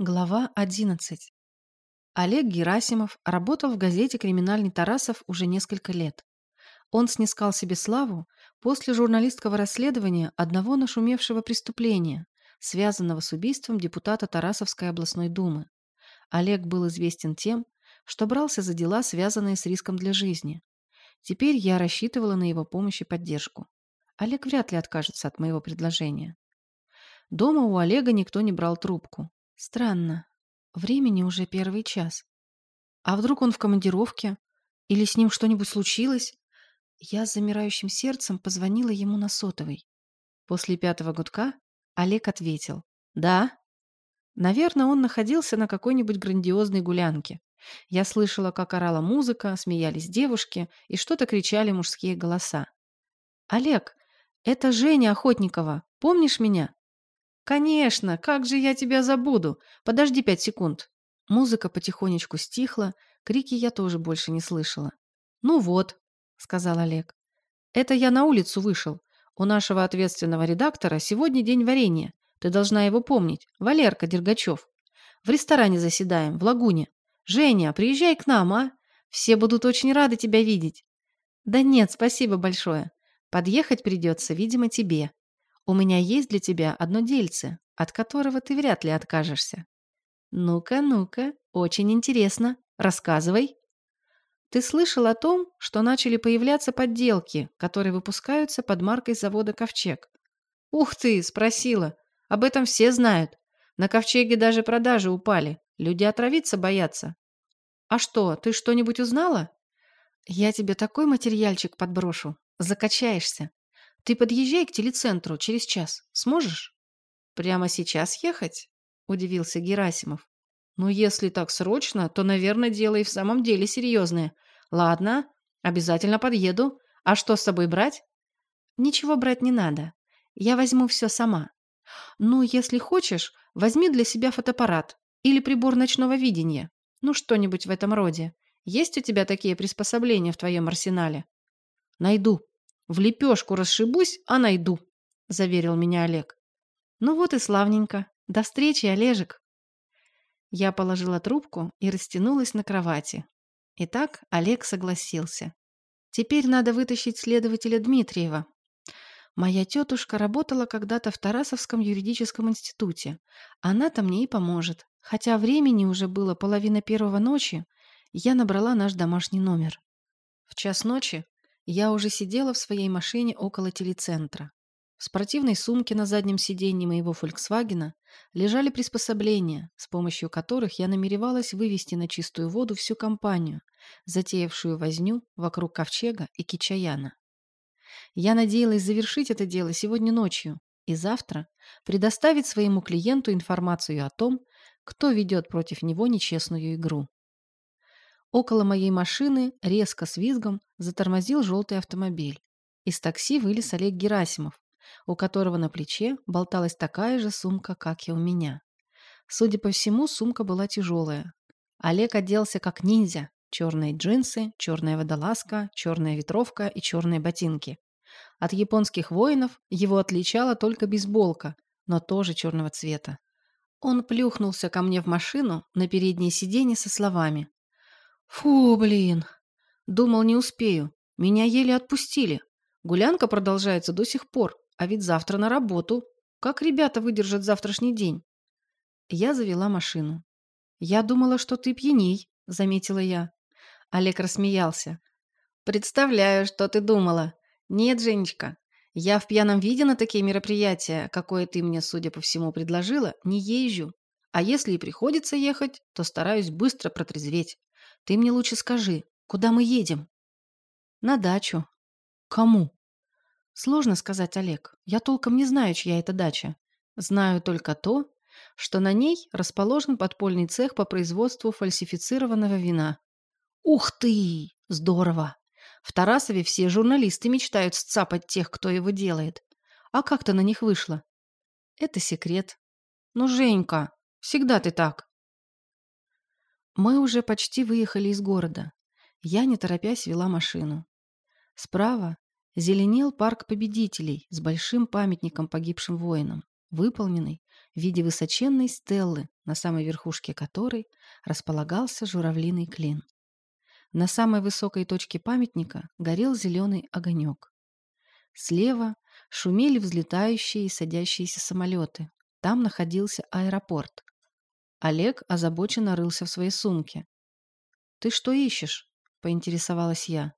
Глава 11. Олег Герасимов работал в газете «Криминальный Тарасов» уже несколько лет. Он снискал себе славу после журналистского расследования одного нашумевшего преступления, связанного с убийством депутата Тарасовской областной думы. Олег был известен тем, что брался за дела, связанные с риском для жизни. Теперь я рассчитывала на его помощь и поддержку. Олег вряд ли откажется от моего предложения. Дома у Олега никто не брал трубку. Странно. Времени уже первый час. А вдруг он в командировке? Или с ним что-нибудь случилось? Я с замирающим сердцем позвонила ему на сотовый. После пятого гудка Олег ответил. «Да». Наверное, он находился на какой-нибудь грандиозной гулянке. Я слышала, как орала музыка, смеялись девушки и что-то кричали мужские голоса. «Олег, это Женя Охотникова. Помнишь меня?» «Конечно! Как же я тебя забуду? Подожди пять секунд!» Музыка потихонечку стихла, крики я тоже больше не слышала. «Ну вот», — сказал Олег. «Это я на улицу вышел. У нашего ответственного редактора сегодня день варенья. Ты должна его помнить. Валерка Дергачев. В ресторане заседаем, в Лагуне. Женя, приезжай к нам, а? Все будут очень рады тебя видеть». «Да нет, спасибо большое. Подъехать придется, видимо, тебе. У меня есть для тебя одно дельце, от которого ты вряд ли откажешься. Ну-ка, ну-ка, очень интересно. Рассказывай. Ты слышал о том, что начали появляться подделки, которые выпускаются под маркой завода «Ковчег»? Ух ты, спросила. Об этом все знают. На «Ковчеге» даже продажи упали. Люди отравиться боятся. А что, ты что-нибудь узнала? Я тебе такой материальчик подброшу. Закачаешься. Ты подъезжай к телецентру через час. Сможешь? Прямо сейчас ехать? Удивился Герасимов. Ну, если так срочно, то, наверное, дело и в самом деле серьезное. Ладно, обязательно подъеду. А что с собой брать? Ничего брать не надо. Я возьму все сама. Ну, если хочешь, возьми для себя фотоаппарат или прибор ночного видения. Ну, что-нибудь в этом роде. Есть у тебя такие приспособления в твоем арсенале? Найду, в лепешку расшибусь, а найду, заверил меня Олег. Ну вот и славненько. До встречи, Олежек. Я положила трубку и растянулась на кровати. Итак, Олег согласился. Теперь надо вытащить следователя Дмитриева. Моя тетушка работала когда-то в Тарасовском юридическом институте. Она-то мне и поможет. Хотя времени уже было половина первого ночи, я набрала наш домашний номер. В час ночи я уже сидела в своей машине около телецентра. В спортивной сумке на заднем сиденье моего «Фольксвагена» лежали приспособления, с помощью которых я намеревалась вывести на чистую воду всю компанию, затеявшую возню вокруг Ковчега и Кичаяна. Я надеялась завершить это дело сегодня ночью и завтра предоставить своему клиенту информацию о том, кто ведет против него нечестную игру. Около моей машины резко с визгом затормозил желтый автомобиль. Из такси вылез Олег Герасимов, у которого на плече болталась такая же сумка, как и у меня. Судя по всему, сумка была тяжелая. Олег оделся как ниндзя. Черные джинсы, черная водолазка, черная ветровка и черные ботинки. От японских воинов его отличала только бейсболка, но тоже черного цвета. Он плюхнулся ко мне в машину на переднее сиденье со словами Фу, блин. Думал, не успею. Меня еле отпустили. Гулянка продолжается до сих пор, а ведь завтра на работу. Как ребята выдержат завтрашний день? Я завела машину. Я думала, что ты пьяней, заметила я. Олег рассмеялся. Представляю, что ты думала. Нет, Женечка, я в пьяном виде на такие мероприятия, какое ты мне, судя по всему, предложила, не езжу. А если и приходится ехать, то стараюсь быстро протрезветь. Ты мне лучше скажи, куда мы едем? На дачу. Кому? Сложно сказать, Олег. Я толком не знаю, чья это дача. Знаю только то, что на ней расположен подпольный цех по производству фальсифицированного вина. Ух ты! Здорово! В Тарасове все журналисты мечтают сцапать тех, кто его делает. А как ты на них вышла? Это секрет. Ну, Женька, всегда ты так. Мы уже почти выехали из города. Я, не торопясь, вела машину. Справа зеленел парк победителей с большим памятником погибшим воинам, выполненный в виде высоченной стеллы, на самой верхушке которой располагался журавлиный клин. На самой высокой точке памятника горел зеленый огонек. Слева шумели взлетающие и садящиеся самолеты. Там находился аэропорт. Олег озабоченно рылся в своей сумке. «Ты что ищешь?» – поинтересовалась я.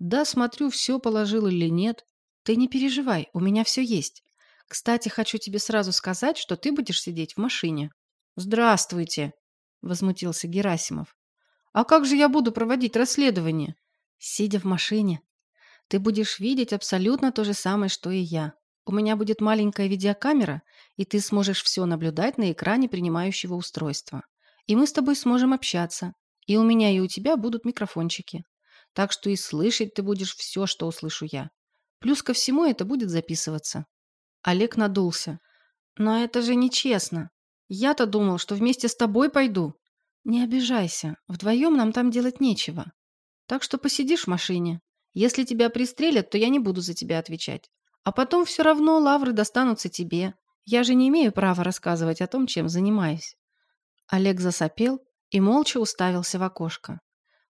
«Да, смотрю, все положил или нет. Ты не переживай, у меня все есть. Кстати, хочу тебе сразу сказать, что ты будешь сидеть в машине». «Здравствуйте!» – возмутился Герасимов. «А как же я буду проводить расследование?» «Сидя в машине, ты будешь видеть абсолютно то же самое, что и я. У меня будет маленькая видеокамера, и ты сможешь все наблюдать на экране принимающего устройства. И мы с тобой сможем общаться. И у меня, и у тебя будут микрофончики. Так что и слышать ты будешь все, что услышу я. Плюс ко всему это будет записываться. Олег надулся. Но это же нечестно. Я-то думал, что вместе с тобой пойду. Не обижайся. Вдвоем нам там делать нечего. Так что посидишь в машине. Если тебя пристрелят, то я не буду за тебя отвечать. А потом все равно лавры достанутся тебе. Я же не имею права рассказывать о том, чем занимаюсь». Олег засопел и молча уставился в окошко.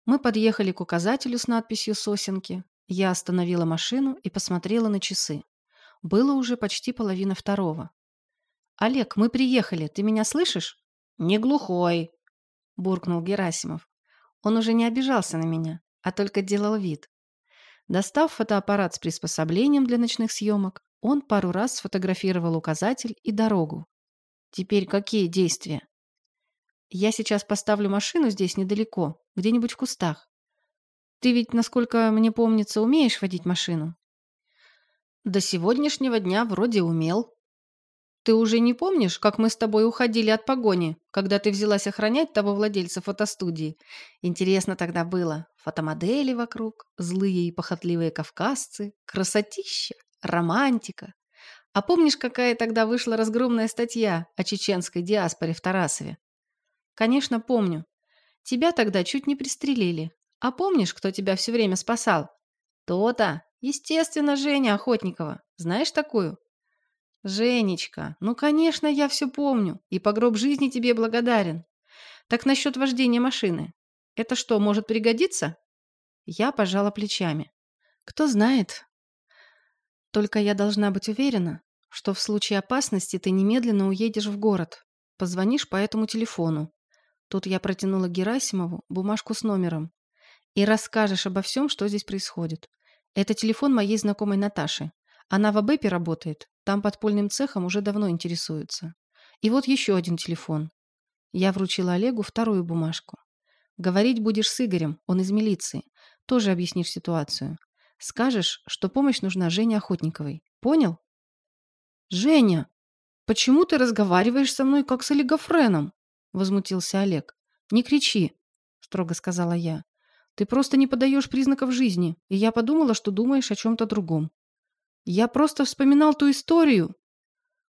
Мы подъехали к указателю с надписью «Сосенки». Я остановила машину и посмотрела на часы. Было уже почти половина второго. «Олег, мы приехали. Ты меня слышишь?» «Не глухой», – буркнул Герасимов. Он уже не обижался на меня, а только делал вид. Достав фотоаппарат с приспособлением для ночных съемок, он пару раз сфотографировал указатель и дорогу. Теперь какие действия? Я сейчас поставлю машину здесь недалеко, где-нибудь в кустах. Ты ведь, насколько мне помнится, умеешь водить машину? До сегодняшнего дня вроде умел, ты уже не помнишь, как мы с тобой уходили от погони, когда ты взялась охранять того владельца фотостудии? Интересно тогда было. Фотомодели вокруг, злые и похотливые кавказцы, красотища, романтика. А помнишь, какая тогда вышла разгромная статья о чеченской диаспоре в Тарасове? Конечно, помню. Тебя тогда чуть не пристрелили. А помнишь, кто тебя все время спасал? То-то. Естественно, Женя Охотникова. Знаешь такую? «Женечка, ну, конечно, я все помню, и по гроб жизни тебе благодарен. Так насчет вождения машины. Это что, может пригодиться?» Я пожала плечами. «Кто знает. Только я должна быть уверена, что в случае опасности ты немедленно уедешь в город. Позвонишь по этому телефону. Тут я протянула Герасимову бумажку с номером. И расскажешь обо всем, что здесь происходит. Это телефон моей знакомой Наташи. Она в АБЭПе работает, там подпольным цехом уже давно интересуются. И вот еще один телефон. Я вручила Олегу вторую бумажку. Говорить будешь с Игорем, он из милиции. Тоже объяснишь ситуацию. Скажешь, что помощь нужна Жене Охотниковой. Понял? Женя, почему ты разговариваешь со мной как с олигофреном? Возмутился Олег. Не кричи, строго сказала я. Ты просто не подаешь признаков жизни, и я подумала, что думаешь о чем-то другом. Я просто вспоминал ту историю.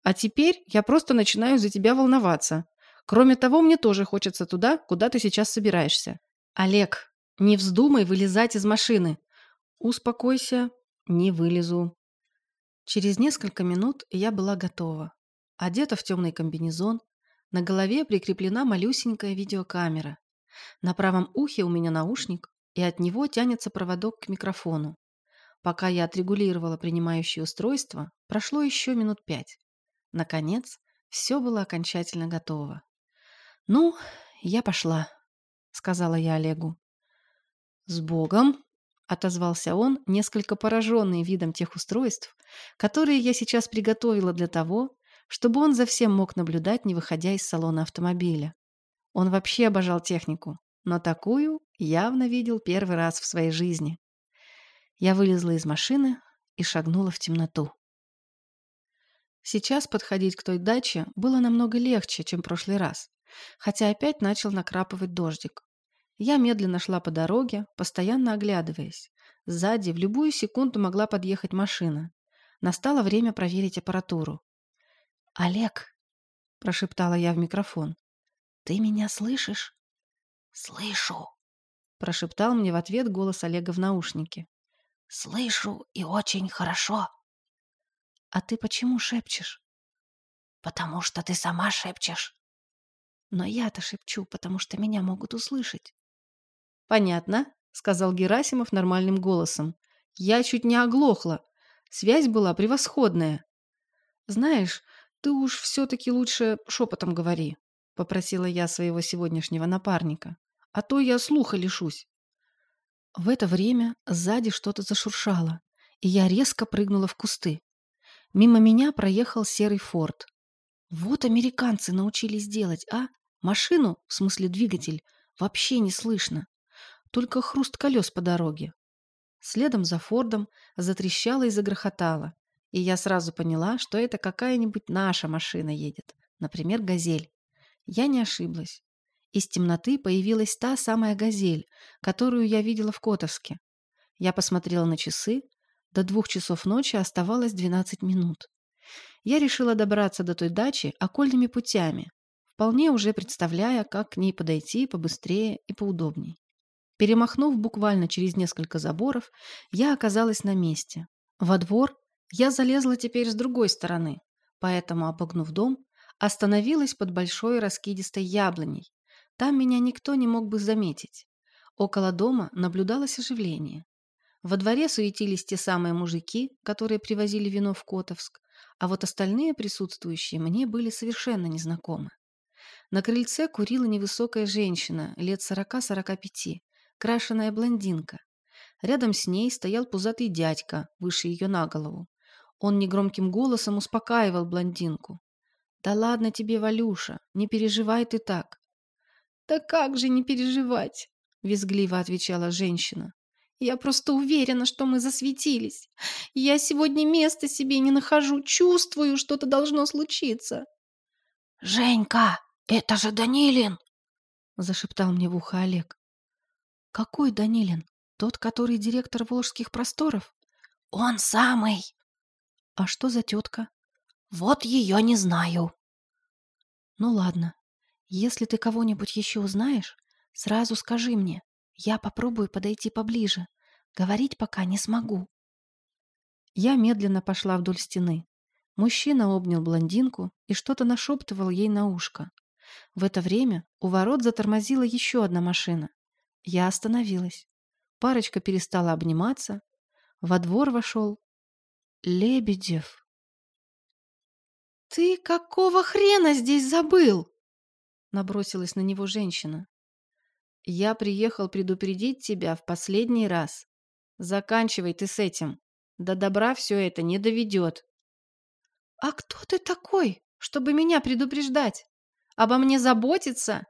А теперь я просто начинаю за тебя волноваться. Кроме того, мне тоже хочется туда, куда ты сейчас собираешься. Олег, не вздумай вылезать из машины. Успокойся, не вылезу. Через несколько минут я была готова. Одета в темный комбинезон, на голове прикреплена малюсенькая видеокамера. На правом ухе у меня наушник, и от него тянется проводок к микрофону. Пока я отрегулировала принимающее устройство, прошло еще минут пять. Наконец, все было окончательно готово. «Ну, я пошла», — сказала я Олегу. «С Богом!» — отозвался он, несколько пораженный видом тех устройств, которые я сейчас приготовила для того, чтобы он за всем мог наблюдать, не выходя из салона автомобиля. Он вообще обожал технику, но такую явно видел первый раз в своей жизни. Я вылезла из машины и шагнула в темноту. Сейчас подходить к той даче было намного легче, чем в прошлый раз, хотя опять начал накрапывать дождик. Я медленно шла по дороге, постоянно оглядываясь. Сзади в любую секунду могла подъехать машина. Настало время проверить аппаратуру. «Олег!» – прошептала я в микрофон. «Ты меня слышишь?» «Слышу!» – прошептал мне в ответ голос Олега в наушнике. Слышу и очень хорошо. А ты почему шепчешь? потому что ты сама шепчешь. Но я-то шепчу, потому что меня могут услышать. Понятно, сказал Герасимов нормальным голосом. Я чуть не оглохла. Связь была превосходная. Знаешь, ты уж все-таки лучше шепотом говори, попросила я своего сегодняшнего напарника. А то я слуха лишусь. В это время сзади что-то зашуршало, и я резко прыгнула в кусты. Мимо меня проехал серый форт. Вот американцы научились делать, а? Машину, в смысле двигатель, вообще не слышно. Только хруст колес по дороге. Следом за Фордом затрещало и загрохотало. И я сразу поняла, что это какая-нибудь наша машина едет. Например, «Газель». Я не ошиблась. Из темноты появилась та самая «Газель», которую я видела в Котовске. Я посмотрела на часы. До двух часов ночи оставалось 12 минут. Я решила добраться до той дачи окольными путями, вполне уже представляя, как к ней подойти побыстрее и поудобней. Перемахнув буквально через несколько заборов, я оказалась на месте. Во двор я залезла теперь с другой стороны, поэтому, обогнув дом, остановилась под большой раскидистой яблоней. Там меня никто не мог бы заметить. Около дома наблюдалось оживление. Во дворе суетились те самые мужики, которые привозили вино в Котовск, а вот остальные присутствующие мне были совершенно незнакомы. На крыльце курила невысокая женщина, лет сорока-сорока пяти, крашеная блондинка. Рядом с ней стоял пузатый дядька, выше ее на голову. Он негромким голосом успокаивал блондинку. «Да ладно тебе, Валюша, не переживай ты так». «Да как же не переживать?» — визгливо отвечала женщина. «Я просто уверена, что мы засветились. Я сегодня места себе не нахожу, чувствую, что-то должно случиться». «Женька, это же Данилин!» — зашептал мне в ухо Олег. «Какой Данилин? Тот, который директор Волжских просторов?» «Он самый!» «А что за тетка?» «Вот ее не знаю». «Ну ладно. Если ты кого-нибудь еще узнаешь, сразу скажи мне. Я попробую подойти поближе. Говорить пока не смогу». Я медленно пошла вдоль стены. Мужчина обнял блондинку и что-то нашептывал ей на ушко. В это время у ворот затормозила еще одна машина. Я остановилась. Парочка перестала обниматься. Во двор вошел Лебедев. «Ты какого хрена здесь забыл?» Набросилась на него женщина. «Я приехал предупредить тебя в последний раз. Заканчивай ты с этим. До добра все это не доведет». «А кто ты такой, чтобы меня предупреждать? Обо мне заботиться?»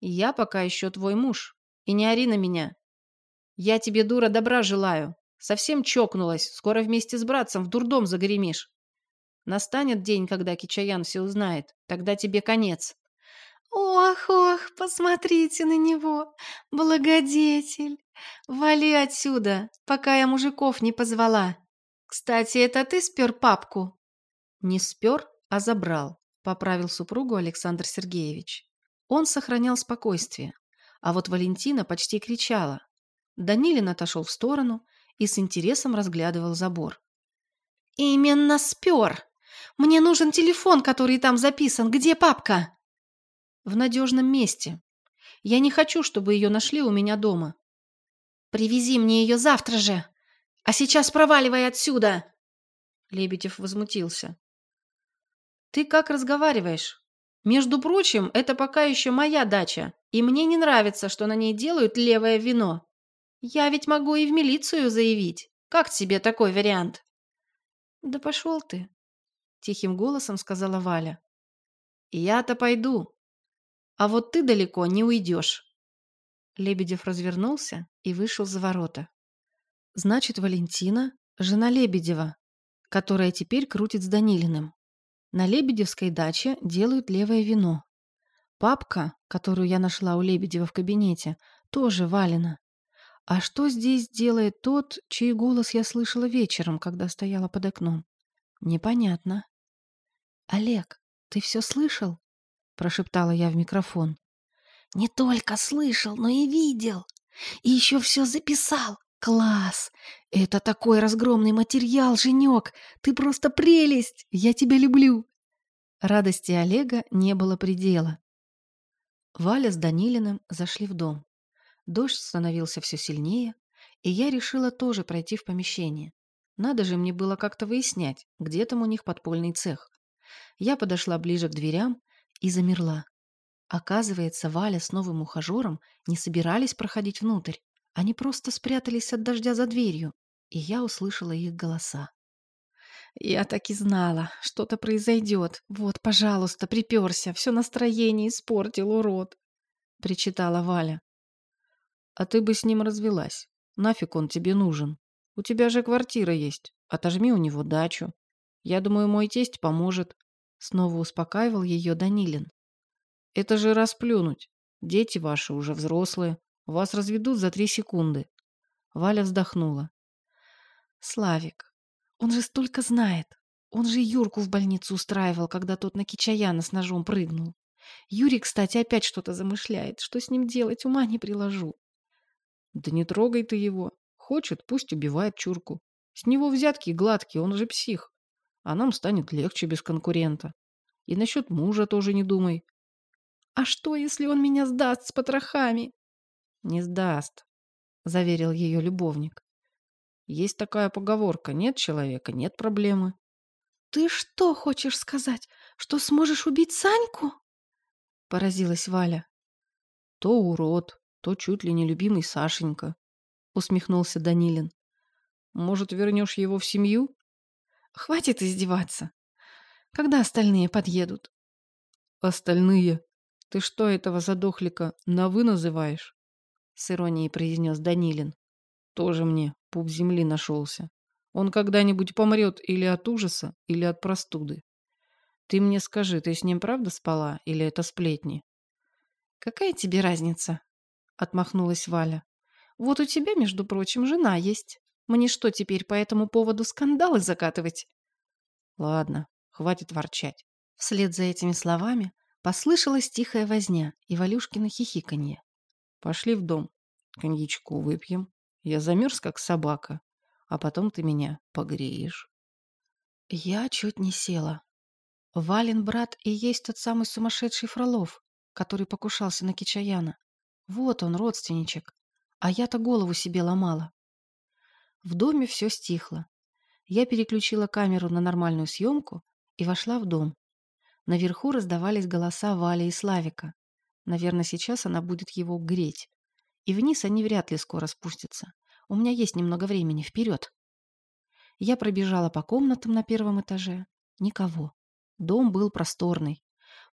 «Я пока еще твой муж. И не ори на меня. Я тебе, дура, добра желаю. Совсем чокнулась. Скоро вместе с братцем в дурдом загремишь. Настанет день, когда Кичаян все узнает. Тогда тебе конец. Ох, ох, посмотрите на него. Благодетель. Вали отсюда, пока я мужиков не позвала. Кстати, это ты спер папку? Не спер, а забрал, поправил супругу Александр Сергеевич. Он сохранял спокойствие. А вот Валентина почти кричала. Данилин отошел в сторону и с интересом разглядывал забор. «Именно спер! Мне нужен телефон, который там записан. Где папка?» «В надежном месте. Я не хочу, чтобы ее нашли у меня дома». «Привези мне ее завтра же! А сейчас проваливай отсюда!» Лебедев возмутился. «Ты как разговариваешь? Между прочим, это пока еще моя дача, и мне не нравится, что на ней делают левое вино. Я ведь могу и в милицию заявить. Как тебе такой вариант?» «Да пошел ты», — тихим голосом сказала Валя. «Я-то пойду. А вот ты далеко не уйдешь». Лебедев развернулся и вышел за ворота. «Значит, Валентина — жена Лебедева, которая теперь крутит с Данилиным. На Лебедевской даче делают левое вино. Папка, которую я нашла у Лебедева в кабинете, тоже Валина. А что здесь делает тот, чей голос я слышала вечером, когда стояла под окном? Непонятно. «Олег, ты все слышал?» – прошептала я в микрофон. «Не только слышал, но и видел. И еще все записал. Класс! Это такой разгромный материал, Женек! Ты просто прелесть! Я тебя люблю!» Радости Олега не было предела. Валя с Данилиным зашли в дом. Дождь становился все сильнее, и я решила тоже пройти в помещение. Надо же мне было как-то выяснять, где там у них подпольный цех. Я подошла ближе к дверям и замерла. Оказывается, Валя с новым ухажером не собирались проходить внутрь. Они просто спрятались от дождя за дверью, и я услышала их голоса. «Я так и знала, что-то произойдет. Вот, пожалуйста, приперся, все настроение испортил, урод!» — причитала Валя. «А ты бы с ним развелась. Нафиг он тебе нужен? У тебя же квартира есть. Отожми у него дачу. Я думаю, мой тесть поможет». Снова успокаивал ее Данилин. «Это же расплюнуть. Дети ваши уже взрослые. Вас разведут за три секунды». Валя вздохнула. «Славик, он же столько знает. Он же Юрку в больницу устраивал, когда тот на Кичаяна с ножом прыгнул. Юрий, кстати, опять что-то замышляет. Что с ним делать, ума не приложу. Да не трогай ты его. Хочет, пусть убивает чурку. С него взятки гладкие, он же псих. А нам станет легче без конкурента. И насчет мужа тоже не думай. А что, если он меня сдаст с потрохами? Не сдаст, заверил ее любовник. Есть такая поговорка: нет человека, нет проблемы. Ты что хочешь сказать, что сможешь убить Саньку? Поразилась Валя. То урод, то чуть ли не любимый Сашенька, усмехнулся Данилин. Может, вернешь его в семью? Хватит издеваться. Когда остальные подъедут? Остальные? Ты что этого задохлика на «вы» называешь? С иронией произнес Данилин. Тоже мне пуп земли нашелся. Он когда-нибудь помрет или от ужаса, или от простуды. Ты мне скажи, ты с ним правда спала или это сплетни? Какая тебе разница? Отмахнулась Валя. Вот у тебя, между прочим, жена есть. Мне что теперь по этому поводу скандалы закатывать? Ладно, хватит ворчать. Вслед за этими словами послышалась тихая возня и Валюшкино хихиканье. Пошли в дом, коньячку выпьем, я замерз, как собака, а потом ты меня погреешь. Я чуть не села. Вален брат и есть тот самый сумасшедший Фролов, который покушался на Кичаяна. Вот он, родственничек. А я-то голову себе ломала. В доме все стихло. Я переключила камеру на нормальную съемку и вошла в дом. Наверху раздавались голоса Вали и Славика. Наверное, сейчас она будет его греть. И вниз они вряд ли скоро спустятся. У меня есть немного времени. Вперед! Я пробежала по комнатам на первом этаже. Никого. Дом был просторный.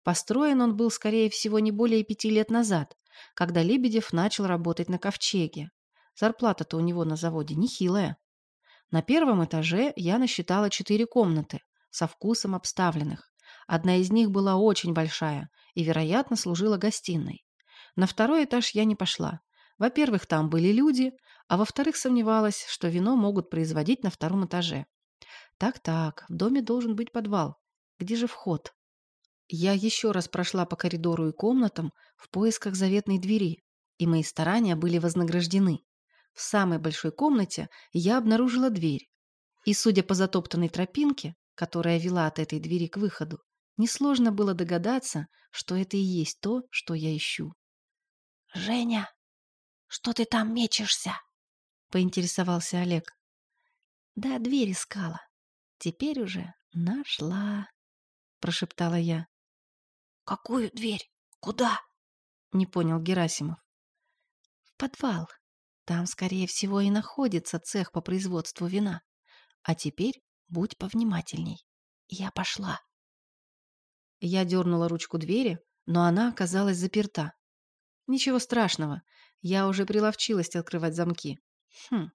Построен он был, скорее всего, не более пяти лет назад, когда Лебедев начал работать на ковчеге. Зарплата-то у него на заводе нехилая. На первом этаже я насчитала четыре комнаты, со вкусом обставленных. Одна из них была очень большая и, вероятно, служила гостиной. На второй этаж я не пошла. Во-первых, там были люди, а во-вторых, сомневалась, что вино могут производить на втором этаже. Так-так, в доме должен быть подвал. Где же вход? Я еще раз прошла по коридору и комнатам в поисках заветной двери, и мои старания были вознаграждены. В самой большой комнате я обнаружила дверь. И, судя по затоптанной тропинке, которая вела от этой двери к выходу, несложно было догадаться, что это и есть то, что я ищу. «Женя!» Что ты там мечешься?» — поинтересовался Олег. «Да, дверь искала. Теперь уже нашла», — прошептала я. «Какую дверь? Куда?» — не понял Герасимов. «В подвал. Там, скорее всего, и находится цех по производству вина. А теперь будь повнимательней. Я пошла». Я дернула ручку двери, но она оказалась заперта. Ничего страшного, я уже приловчилась открывать замки. Хм,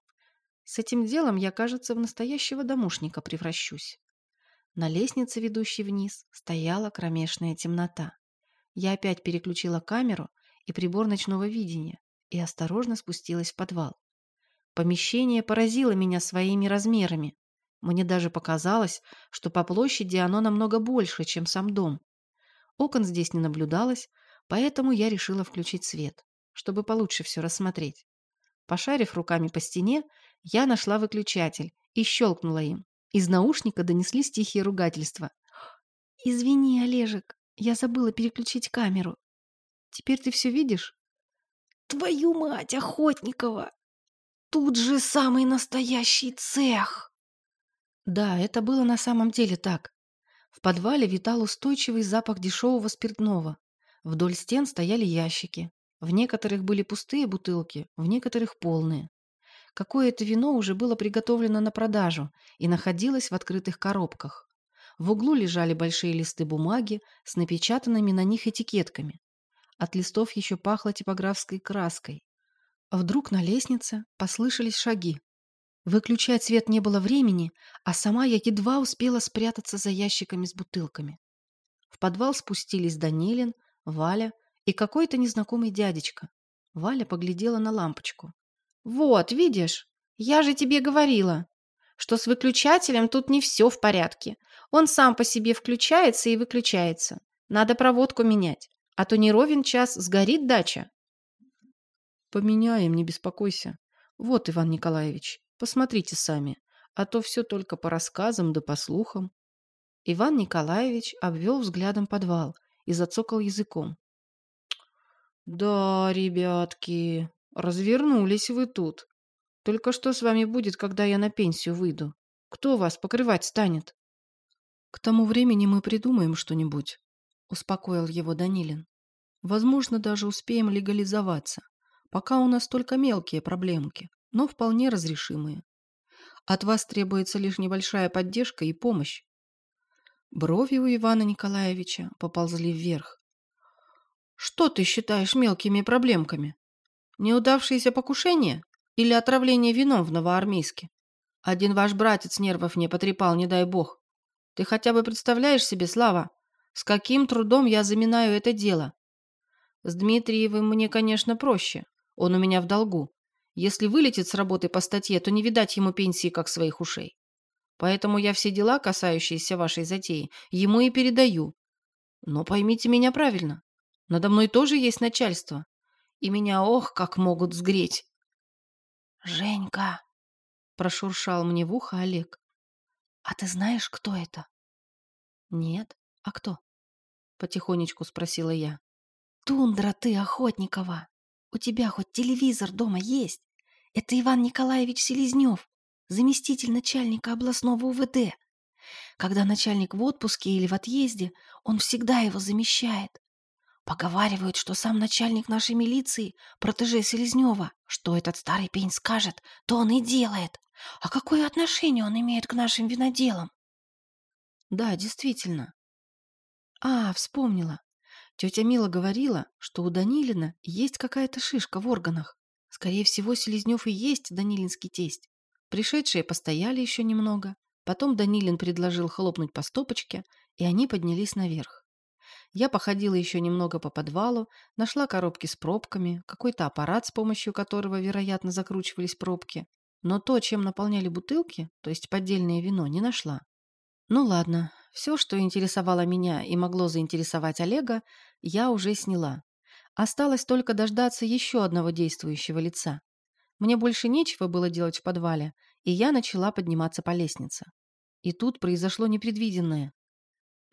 с этим делом я, кажется, в настоящего домушника превращусь. На лестнице, ведущей вниз, стояла кромешная темнота. Я опять переключила камеру и прибор ночного видения и осторожно спустилась в подвал. Помещение поразило меня своими размерами. Мне даже показалось, что по площади оно намного больше, чем сам дом. Окон здесь не наблюдалось, поэтому я решила включить свет чтобы получше все рассмотреть. Пошарив руками по стене, я нашла выключатель и щелкнула им. Из наушника донеслись тихие ругательства. Извини, Олежек, я забыла переключить камеру. Теперь ты все видишь? Твою мать, Охотникова! Тут же самый настоящий цех! Да, это было на самом деле так. В подвале витал устойчивый запах дешевого спиртного. Вдоль стен стояли ящики. В некоторых были пустые бутылки, в некоторых полные. Какое-то вино уже было приготовлено на продажу и находилось в открытых коробках. В углу лежали большие листы бумаги с напечатанными на них этикетками. От листов еще пахло типографской краской. Вдруг на лестнице послышались шаги. Выключать свет не было времени, а сама я едва успела спрятаться за ящиками с бутылками. В подвал спустились Данилин, Валя и какой-то незнакомый дядечка. Валя поглядела на лампочку. «Вот, видишь, я же тебе говорила, что с выключателем тут не все в порядке. Он сам по себе включается и выключается. Надо проводку менять а то не ровен час сгорит дача. Поменяем, не беспокойся. Вот, Иван Николаевич, посмотрите сами, а то все только по рассказам да по слухам. Иван Николаевич обвел взглядом подвал и зацокал языком. «Да, ребятки, развернулись вы тут. Только что с вами будет, когда я на пенсию выйду? Кто вас покрывать станет?» «К тому времени мы придумаем что-нибудь. — успокоил его Данилин. «Возможно, даже успеем легализоваться. Пока у нас только мелкие проблемки, но вполне разрешимые. От вас требуется лишь небольшая поддержка и помощь». Брови у Ивана Николаевича поползли вверх. «Что ты считаешь мелкими проблемками? Неудавшееся покушение или отравление вином в Новоармейске? Один ваш братец нервов не потрепал, не дай бог. Ты хотя бы представляешь себе, Слава, с каким трудом я заминаю это дело? С Дмитриевым мне, конечно, проще. Он у меня в долгу. Если вылетит с работы по статье, то не видать ему пенсии, как своих ушей. Поэтому я все дела, касающиеся вашей затеи, ему и передаю. Но поймите меня правильно. Надо мной тоже есть начальство. И меня, ох, как могут сгреть. «Женька!» – прошуршал мне в ухо Олег. «А ты знаешь, кто это?» «Нет. А кто?» — потихонечку спросила я. «Тундра ты, Охотникова! У тебя хоть телевизор дома есть? Это Иван Николаевич Селезнев, заместитель начальника областного УВД. Когда начальник в отпуске или в отъезде, он всегда его замещает. Поговаривают, что сам начальник нашей милиции, протеже Селезнева, что этот старый пень скажет, то он и делает. А какое отношение он имеет к нашим виноделам? Да, действительно, а, вспомнила. Тетя Мила говорила, что у Данилина есть какая-то шишка в органах. Скорее всего, Селезнев и есть Данилинский тесть. Пришедшие постояли еще немного. Потом Данилин предложил хлопнуть по стопочке, и они поднялись наверх. Я походила еще немного по подвалу, нашла коробки с пробками, какой-то аппарат, с помощью которого, вероятно, закручивались пробки. Но то, чем наполняли бутылки, то есть поддельное вино, не нашла. Ну ладно, все, что интересовало меня и могло заинтересовать Олега, я уже сняла. Осталось только дождаться еще одного действующего лица. Мне больше нечего было делать в подвале, и я начала подниматься по лестнице. И тут произошло непредвиденное.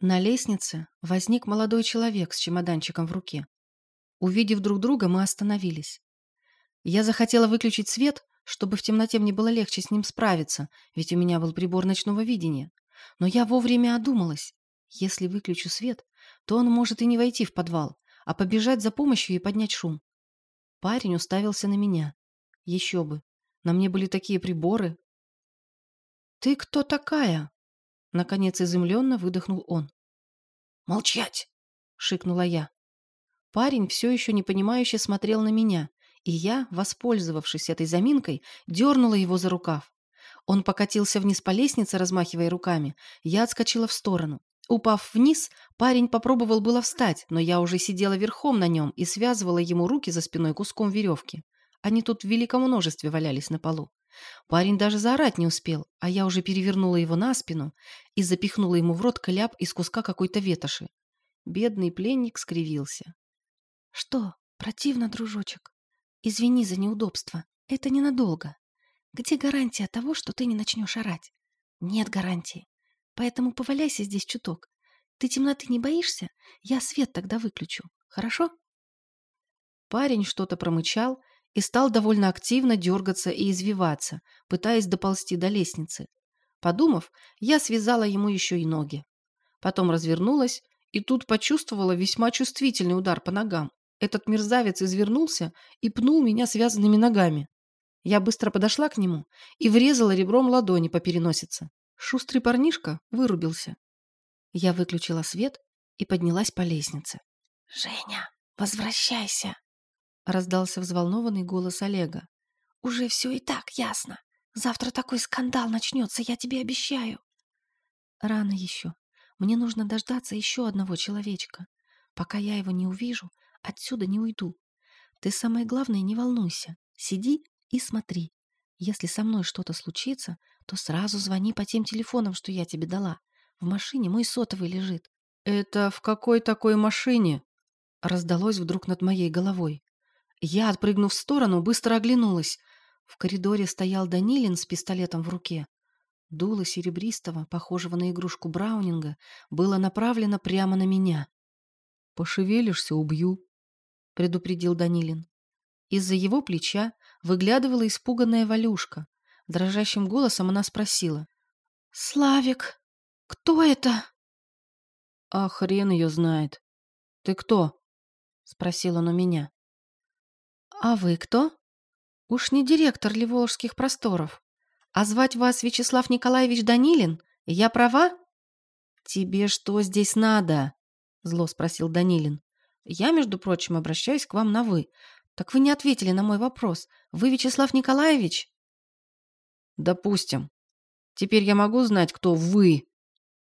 На лестнице возник молодой человек с чемоданчиком в руке. Увидев друг друга, мы остановились. Я захотела выключить свет, чтобы в темноте мне было легче с ним справиться, ведь у меня был прибор ночного видения. Но я вовремя одумалась. Если выключу свет, то он может и не войти в подвал, а побежать за помощью и поднять шум. Парень уставился на меня. Еще бы. На мне были такие приборы. «Ты кто такая?» Наконец изумленно выдохнул он. «Молчать!» — шикнула я. Парень все еще непонимающе смотрел на меня, и я, воспользовавшись этой заминкой, дернула его за рукав. Он покатился вниз по лестнице, размахивая руками. Я отскочила в сторону. Упав вниз, парень попробовал было встать, но я уже сидела верхом на нем и связывала ему руки за спиной куском веревки. Они тут в великом множестве валялись на полу. Парень даже заорать не успел, а я уже перевернула его на спину и запихнула ему в рот кляп из куска какой-то ветоши. Бедный пленник скривился. «Что, противно, дружочек? Извини за неудобство. Это ненадолго. Где гарантия того, что ты не начнешь орать? Нет гарантии. Поэтому поваляйся здесь чуток. Ты темноты не боишься? Я свет тогда выключу. Хорошо?» Парень что-то промычал и стал довольно активно дергаться и извиваться, пытаясь доползти до лестницы. Подумав, я связала ему еще и ноги. Потом развернулась и тут почувствовала весьма чувствительный удар по ногам. Этот мерзавец извернулся и пнул меня связанными ногами. Я быстро подошла к нему и врезала ребром ладони по переносице. Шустрый парнишка вырубился. Я выключила свет и поднялась по лестнице. «Женя, возвращайся!» Раздался взволнованный голос Олега. «Уже все и так ясно. Завтра такой скандал начнется, я тебе обещаю». «Рано еще. Мне нужно дождаться еще одного человечка. Пока я его не увижу, отсюда не уйду. Ты самое главное не волнуйся. Сиди и смотри. Если со мной что-то случится, то сразу звони по тем телефонам, что я тебе дала. В машине мой сотовый лежит. «Это в какой такой машине?» Раздалось вдруг над моей головой. Я, отпрыгнув в сторону, быстро оглянулась. В коридоре стоял Данилин с пистолетом в руке. Дуло серебристого, похожего на игрушку Браунинга, было направлено прямо на меня. «Пошевелишься — убью», — предупредил Данилин. Из-за его плеча выглядывала испуганная Валюшка. Дрожащим голосом она спросила. «Славик, кто это?» «А хрен ее знает. Ты кто?» — спросил он у меня. «А вы кто?» «Уж не директор ли Волжских просторов? А звать вас Вячеслав Николаевич Данилин? Я права?» «Тебе что здесь надо?» — зло спросил Данилин. «Я, между прочим, обращаюсь к вам на «вы». Так вы не ответили на мой вопрос. Вы Вячеслав Николаевич?» «Допустим. Теперь я могу знать, кто «вы»?»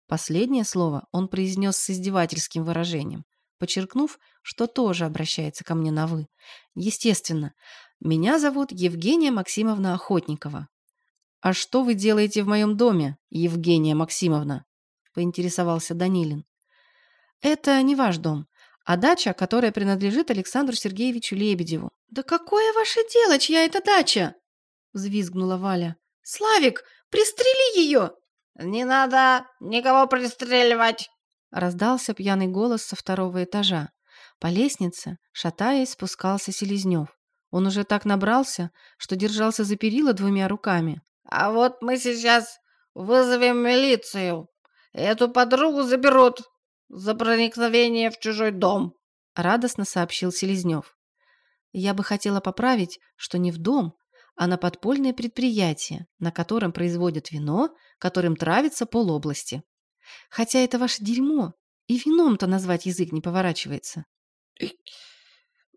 Последнее слово он произнес с издевательским выражением, подчеркнув, что тоже обращается ко мне на «вы». Естественно, меня зовут Евгения Максимовна Охотникова. «А что вы делаете в моем доме, Евгения Максимовна?» – поинтересовался Данилин. «Это не ваш дом, а дача, которая принадлежит Александру Сергеевичу Лебедеву». «Да какое ваше дело, чья это дача?» – взвизгнула Валя. «Славик, пристрели ее!» «Не надо никого пристреливать!» – раздался пьяный голос со второго этажа. По лестнице, шатаясь, спускался Селезнев. Он уже так набрался, что держался за перила двумя руками. «А вот мы сейчас вызовем милицию. Эту подругу заберут за проникновение в чужой дом», — радостно сообщил Селезнев. «Я бы хотела поправить, что не в дом, а на подпольное предприятие, на котором производят вино, которым травится полобласти. Хотя это ваше дерьмо, и вином-то назвать язык не поворачивается».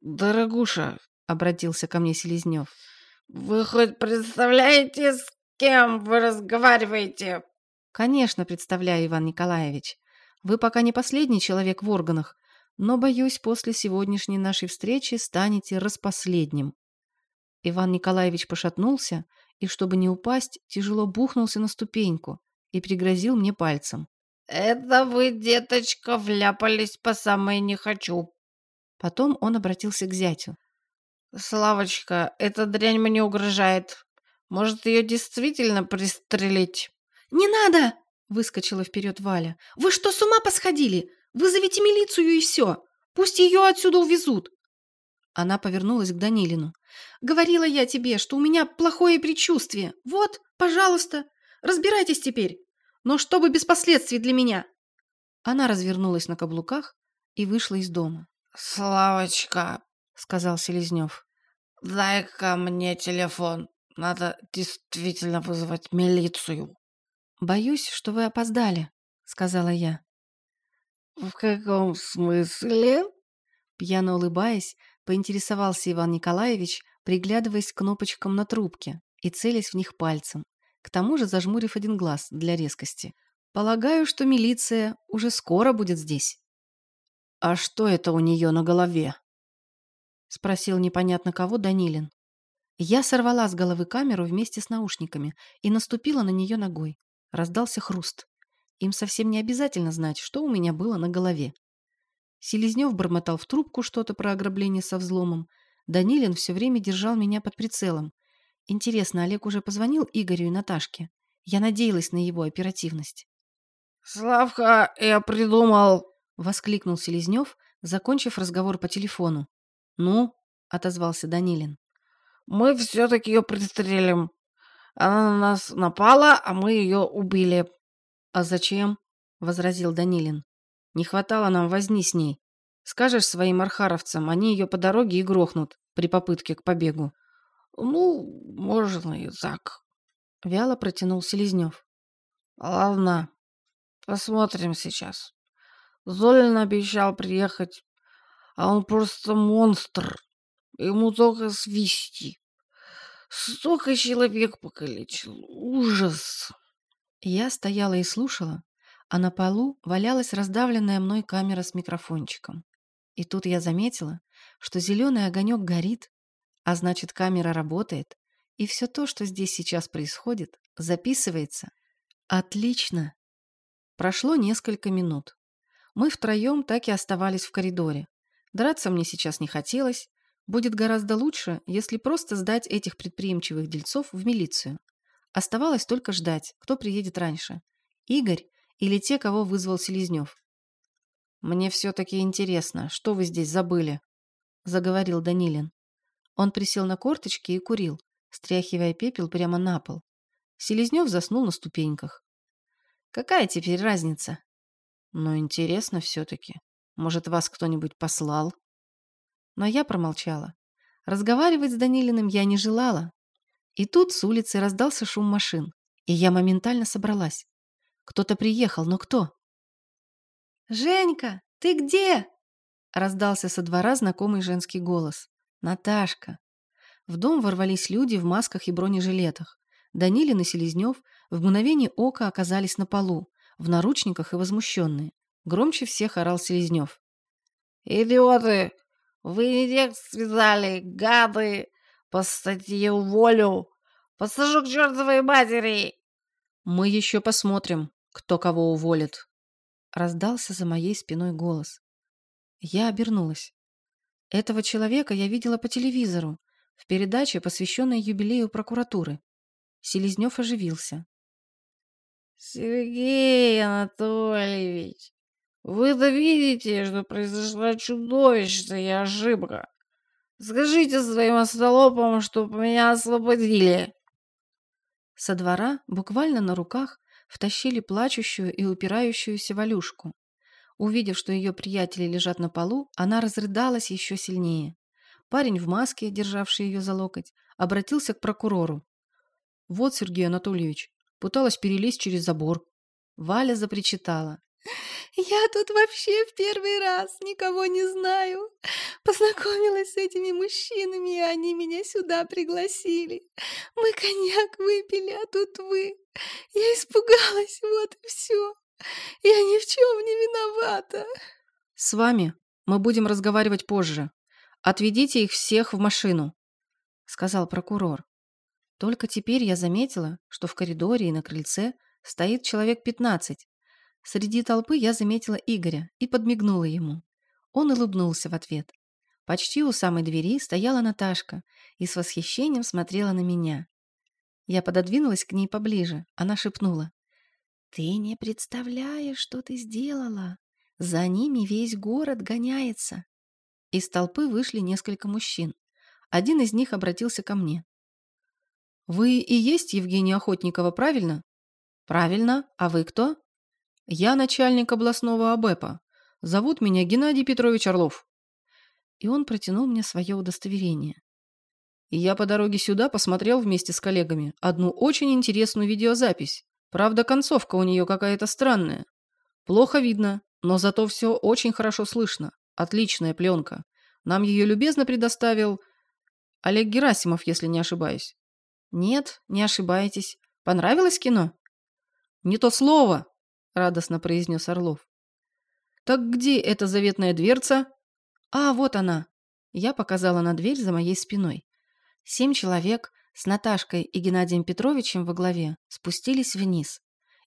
«Дорогуша, обратился ко мне Селезнев. «Вы хоть представляете, с кем вы разговариваете?» «Конечно, представляю, Иван Николаевич. Вы пока не последний человек в органах, но, боюсь, после сегодняшней нашей встречи станете распоследним». Иван Николаевич пошатнулся и, чтобы не упасть, тяжело бухнулся на ступеньку и пригрозил мне пальцем. «Это вы, деточка, вляпались по самое не хочу». Потом он обратился к зятю. «Славочка, эта дрянь мне угрожает. Может, ее действительно пристрелить?» «Не надо!» — выскочила вперед Валя. «Вы что, с ума посходили? Вызовите милицию и все. Пусть ее отсюда увезут». Она повернулась к Данилину. «Говорила я тебе, что у меня плохое предчувствие. Вот, пожалуйста, разбирайтесь теперь. Но чтобы без последствий для меня». Она развернулась на каблуках и вышла из дома. «Славочка, сказал Селезнев. «Дай-ка мне телефон. Надо действительно вызвать милицию». «Боюсь, что вы опоздали», — сказала я. «В каком смысле?» Пьяно улыбаясь, поинтересовался Иван Николаевич, приглядываясь к кнопочкам на трубке и целясь в них пальцем, к тому же зажмурив один глаз для резкости. «Полагаю, что милиция уже скоро будет здесь». «А что это у нее на голове?» — спросил непонятно кого Данилин. Я сорвала с головы камеру вместе с наушниками и наступила на нее ногой. Раздался хруст. Им совсем не обязательно знать, что у меня было на голове. Селезнев бормотал в трубку что-то про ограбление со взломом. Данилин все время держал меня под прицелом. Интересно, Олег уже позвонил Игорю и Наташке? Я надеялась на его оперативность. Славка, я придумал!» — воскликнул Селезнев, закончив разговор по телефону. «Ну?» — отозвался Данилин. «Мы все-таки ее пристрелим. Она на нас напала, а мы ее убили». «А зачем?» — возразил Данилин. «Не хватало нам возни с ней. Скажешь своим архаровцам, они ее по дороге и грохнут при попытке к побегу». «Ну, можно и так», — вяло протянул Селезнев. «Ладно, посмотрим сейчас. Золин обещал приехать, а он просто монстр. Ему только свисти. Столько человек покалечил. Ужас!» Я стояла и слушала, а на полу валялась раздавленная мной камера с микрофончиком. И тут я заметила, что зеленый огонек горит, а значит, камера работает, и все то, что здесь сейчас происходит, записывается. Отлично! Прошло несколько минут. Мы втроем так и оставались в коридоре. Драться мне сейчас не хотелось. Будет гораздо лучше, если просто сдать этих предприимчивых дельцов в милицию. Оставалось только ждать, кто приедет раньше. Игорь или те, кого вызвал Селезнев. «Мне все-таки интересно, что вы здесь забыли?» – заговорил Данилин. Он присел на корточки и курил, стряхивая пепел прямо на пол. Селезнев заснул на ступеньках. «Какая теперь разница?» «Но интересно все-таки. Может, вас кто-нибудь послал?» Но я промолчала. Разговаривать с Данилиным я не желала. И тут с улицы раздался шум машин, и я моментально собралась. Кто-то приехал, но кто? «Женька, ты где?» Раздался со двора знакомый женский голос. Наташка. В дом ворвались люди в масках и бронежилетах. Данилин и Селезнев в мгновение ока оказались на полу, в наручниках и возмущенные. Громче всех орал Селезнев. «Идиоты! Вы не тех связали, гады! По статье уволю! Посажу к чертовой матери!» «Мы еще посмотрим, кто кого уволит!» Раздался за моей спиной голос. Я обернулась. Этого человека я видела по телевизору, в передаче, посвященной юбилею прокуратуры. Селезнев оживился. «Сергей Анатольевич, вы-то видите, что произошла чудовищная ошибка. Скажите своим остолопам, чтобы меня освободили». Со двора, буквально на руках, втащили плачущую и упирающуюся Валюшку. Увидев, что ее приятели лежат на полу, она разрыдалась еще сильнее. Парень в маске, державший ее за локоть, обратился к прокурору. «Вот, Сергей Анатольевич, пыталась перелезть через забор». Валя запричитала. «Я тут вообще в первый раз никого не знаю. Познакомилась с этими мужчинами, и они меня сюда пригласили. Мы коньяк выпили, а тут вы. Я испугалась, вот и все. Я ни в чем не виновата. С вами мы будем разговаривать позже. Отведите их всех в машину, сказал прокурор. Только теперь я заметила, что в коридоре и на крыльце стоит человек пятнадцать. Среди толпы я заметила Игоря и подмигнула ему. Он улыбнулся в ответ. Почти у самой двери стояла Наташка и с восхищением смотрела на меня. Я пододвинулась к ней поближе. Она шепнула. «Ты не представляешь, что ты сделала. За ними весь город гоняется». Из толпы вышли несколько мужчин. Один из них обратился ко мне. «Вы и есть Евгения Охотникова, правильно?» «Правильно. А вы кто?» «Я начальник областного АБЭПа. Зовут меня Геннадий Петрович Орлов». И он протянул мне свое удостоверение. И я по дороге сюда посмотрел вместе с коллегами одну очень интересную видеозапись. Правда, концовка у нее какая-то странная. Плохо видно, но зато все очень хорошо слышно. Отличная пленка. Нам ее любезно предоставил Олег Герасимов, если не ошибаюсь. Нет, не ошибаетесь. Понравилось кино? Не то слово, радостно произнес Орлов. Так где эта заветная дверца? А, вот она. Я показала на дверь за моей спиной. Семь человек с Наташкой и Геннадием Петровичем во главе спустились вниз.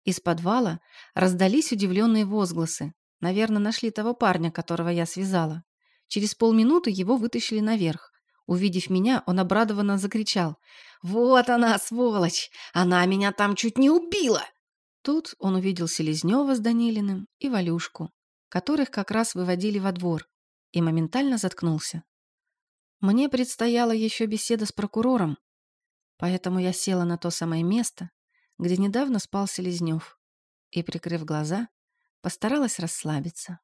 Из подвала раздались удивленные возгласы. Наверное, нашли того парня, которого я связала. Через полминуты его вытащили наверх. Увидев меня, он обрадованно закричал. «Вот она, сволочь! Она меня там чуть не убила!» Тут он увидел Селезнева с Данилиным и Валюшку, которых как раз выводили во двор, и моментально заткнулся. Мне предстояла еще беседа с прокурором, поэтому я села на то самое место, где недавно спал Селезнев, и, прикрыв глаза, постаралась расслабиться.